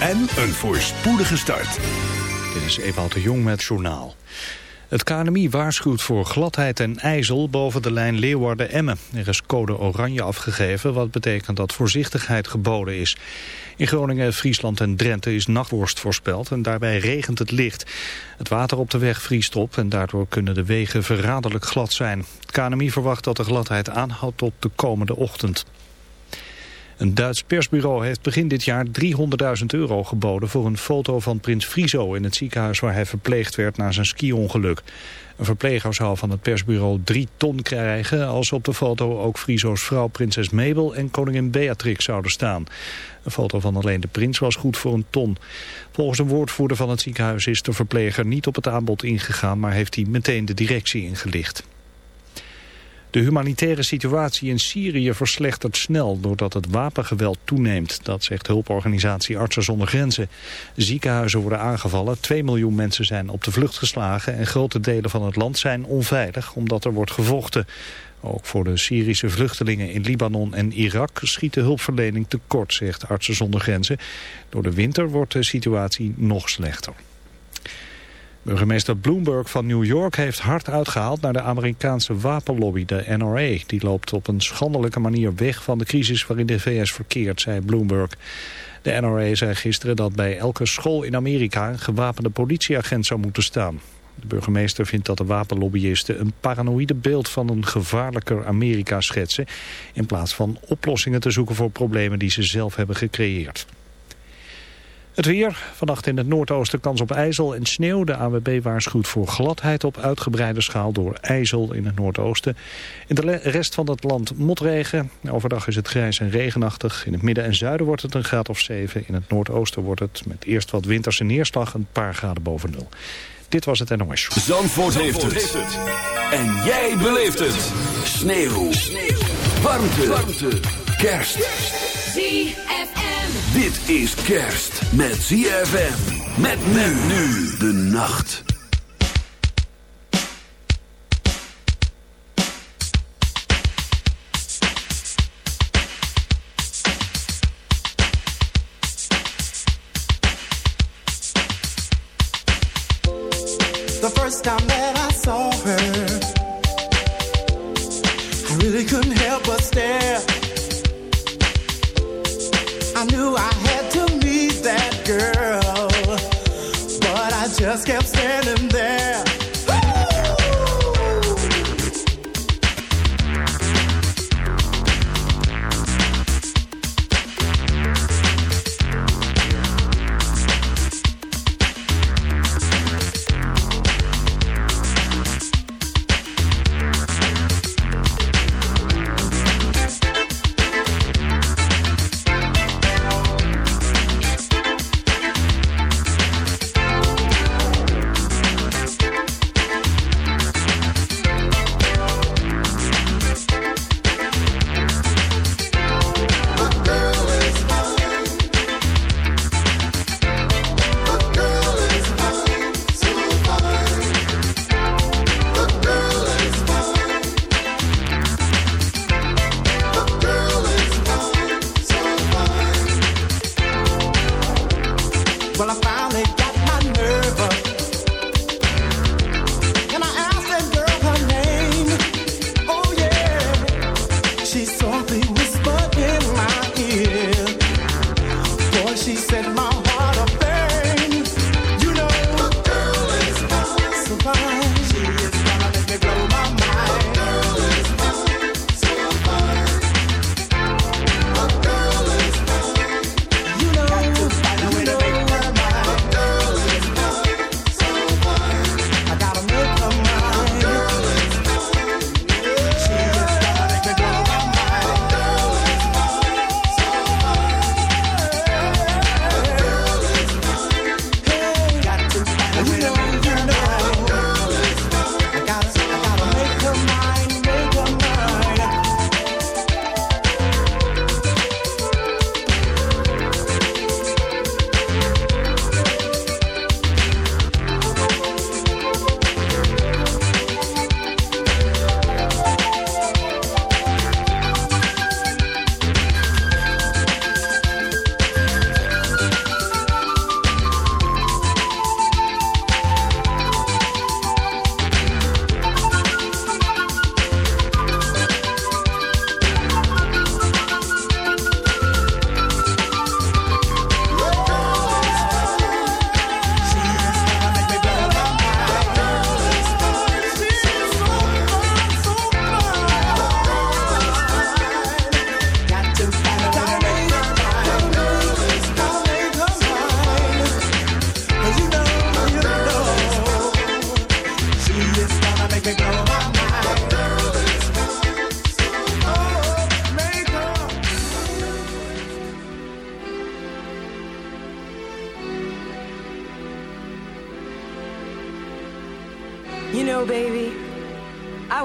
en een voorspoedige start. Dit is Ewout de Jong met Journaal. Het KNMI waarschuwt voor gladheid en ijzel boven de lijn Leeuwarden-Emmen. Er is code oranje afgegeven, wat betekent dat voorzichtigheid geboden is. In Groningen, Friesland en Drenthe is nachtworst voorspeld en daarbij regent het licht. Het water op de weg vriest op en daardoor kunnen de wegen verraderlijk glad zijn. Het KNMI verwacht dat de gladheid aanhoudt tot de komende ochtend. Een Duits persbureau heeft begin dit jaar 300.000 euro geboden voor een foto van prins Friso in het ziekenhuis waar hij verpleegd werd na zijn ski-ongeluk. Een verpleger zou van het persbureau 3 ton krijgen als op de foto ook Friso's vrouw prinses Mabel en koningin Beatrix zouden staan. Een foto van alleen de prins was goed voor een ton. Volgens een woordvoerder van het ziekenhuis is de verpleger niet op het aanbod ingegaan, maar heeft hij meteen de directie ingelicht. De humanitaire situatie in Syrië verslechtert snel doordat het wapengeweld toeneemt. Dat zegt hulporganisatie Artsen zonder Grenzen. Ziekenhuizen worden aangevallen, 2 miljoen mensen zijn op de vlucht geslagen... en grote delen van het land zijn onveilig omdat er wordt gevochten. Ook voor de Syrische vluchtelingen in Libanon en Irak schiet de hulpverlening tekort, zegt Artsen zonder Grenzen. Door de winter wordt de situatie nog slechter. Burgemeester Bloomberg van New York heeft hard uitgehaald naar de Amerikaanse wapenlobby, de NRA. Die loopt op een schandelijke manier weg van de crisis waarin de VS verkeert, zei Bloomberg. De NRA zei gisteren dat bij elke school in Amerika een gewapende politieagent zou moeten staan. De burgemeester vindt dat de wapenlobbyisten een paranoïde beeld van een gevaarlijker Amerika schetsen... in plaats van oplossingen te zoeken voor problemen die ze zelf hebben gecreëerd. Het weer. Vannacht in het noordoosten kans op ijzel en sneeuw. De AWB waarschuwt voor gladheid op uitgebreide schaal door ijzel in het noordoosten. In de rest van het land motregen. Overdag is het grijs en regenachtig. In het midden en zuiden wordt het een graad of 7. In het noordoosten wordt het met eerst wat winterse neerslag een paar graden boven nul. Dit was het NOS Zandvoort, heeft, het. En jij beleeft het. Sneeuw. Sneeuw. Warmte. Warmte. Kerst. ZFM. Dit is kerst met ZFM. Met men nu de nacht. The first time that I saw her I really couldn't help but stare I knew I had Well, I finally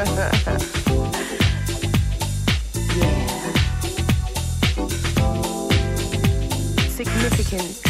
yeah. Significant.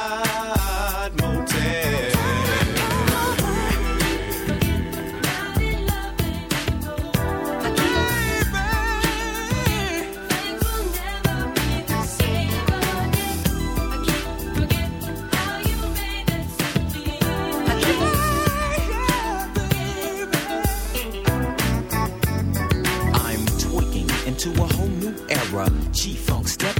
G-Funk style.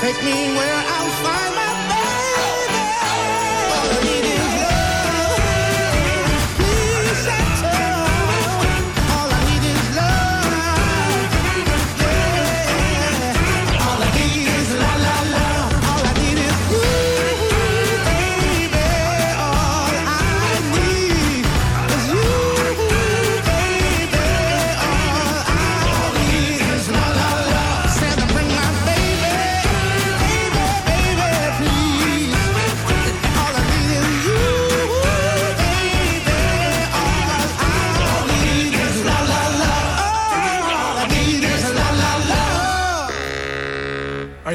Take me where I'll find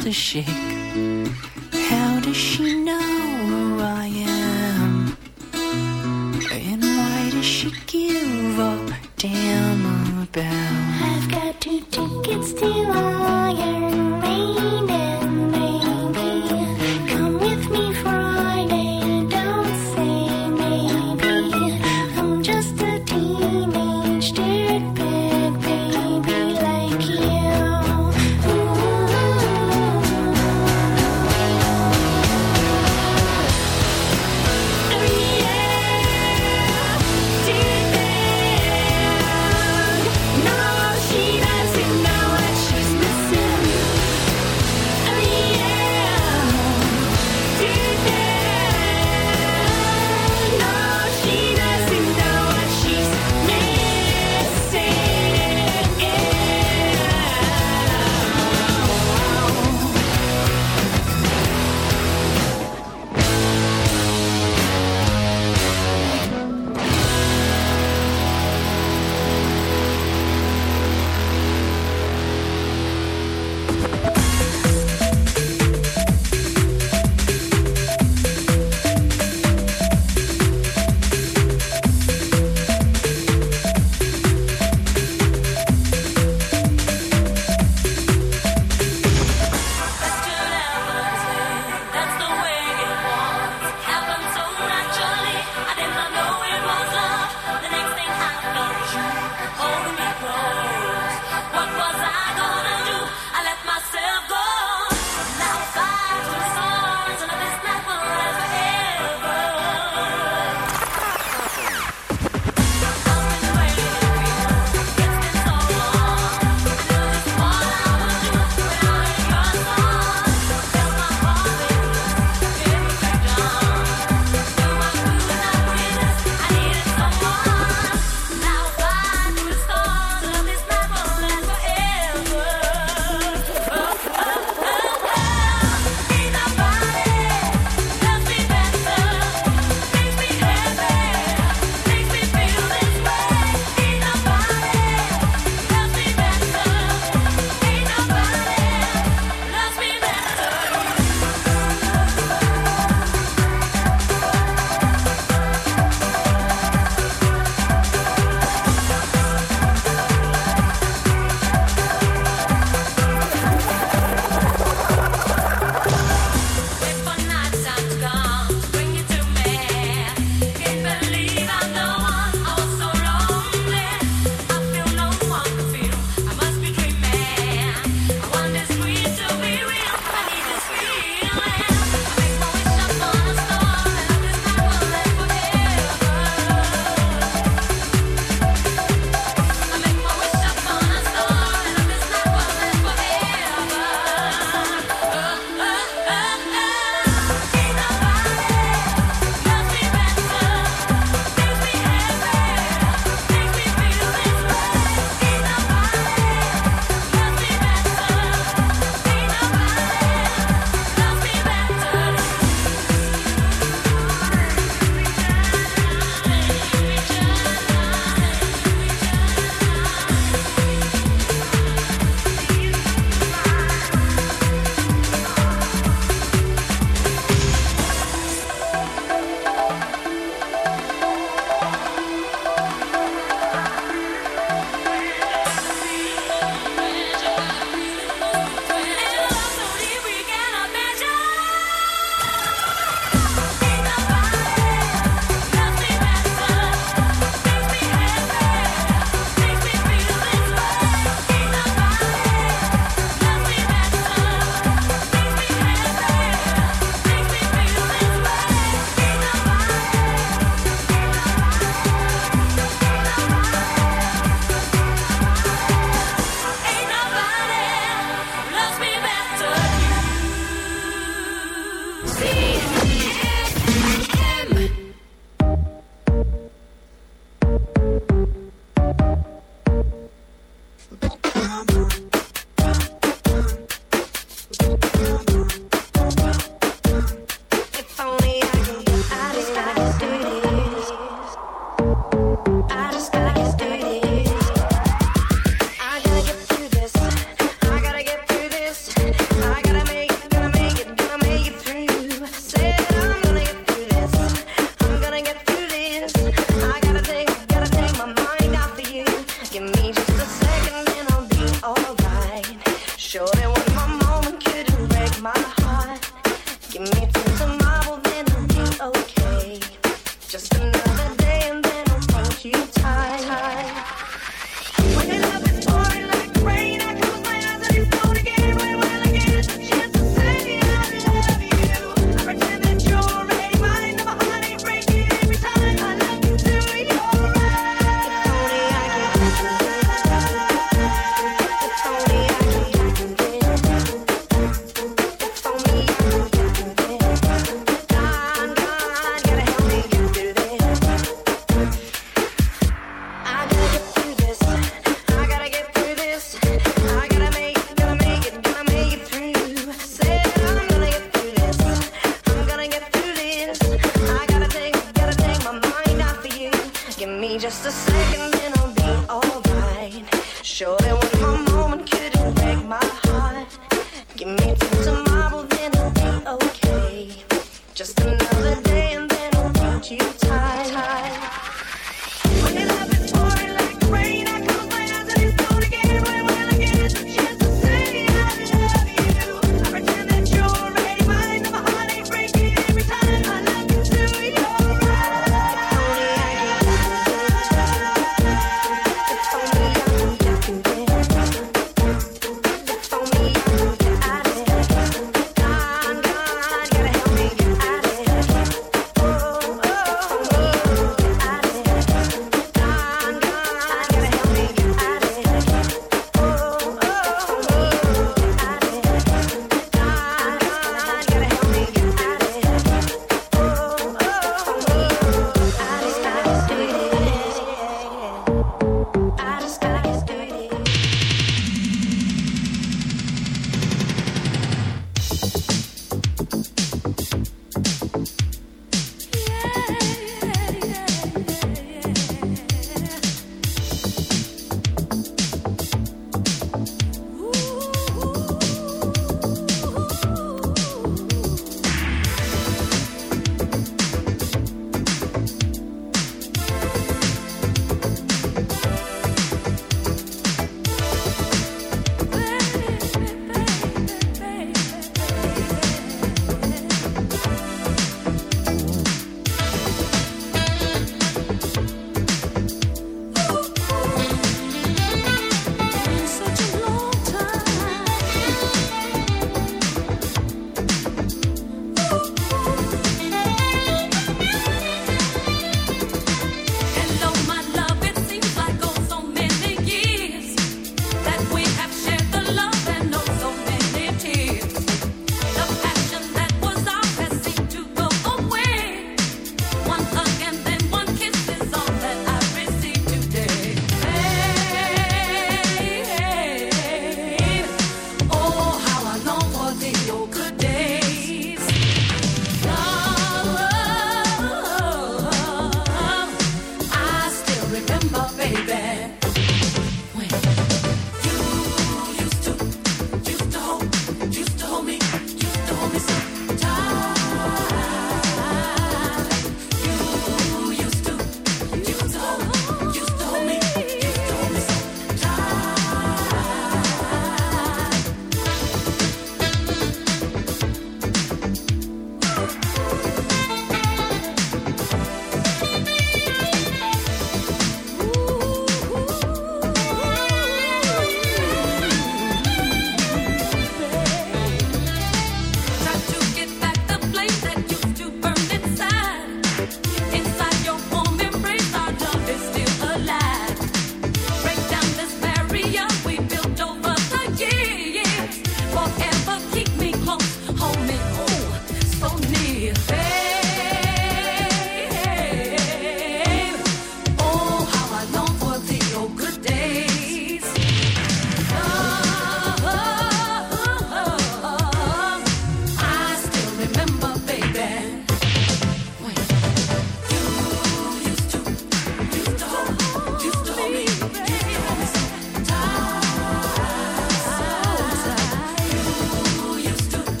starts to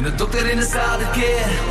En de dokter in de zaal, de keer.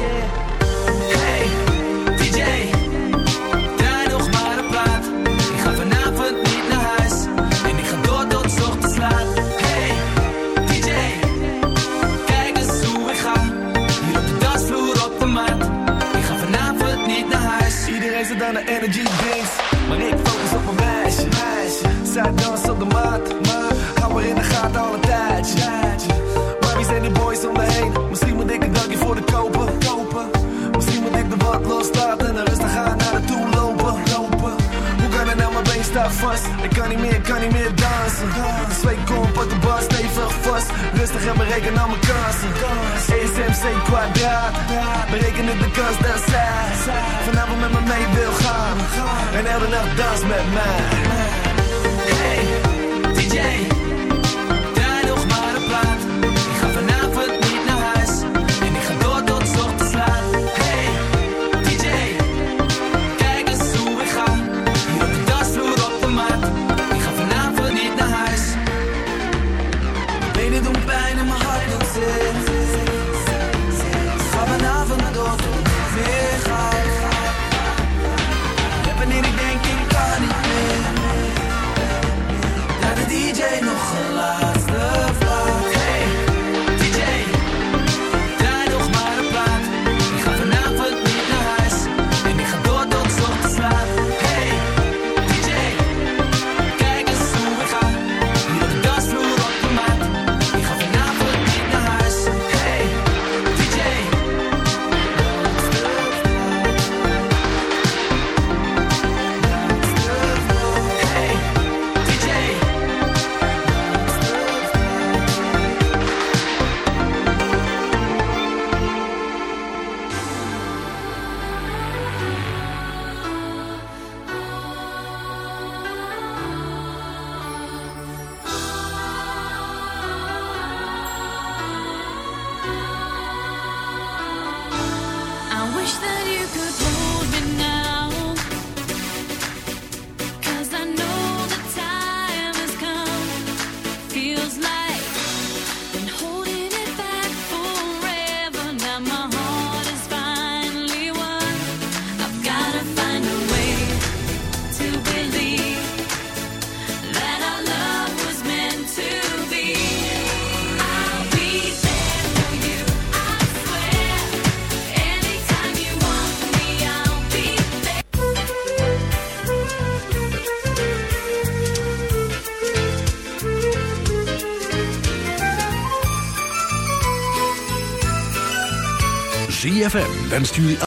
wenst jullie...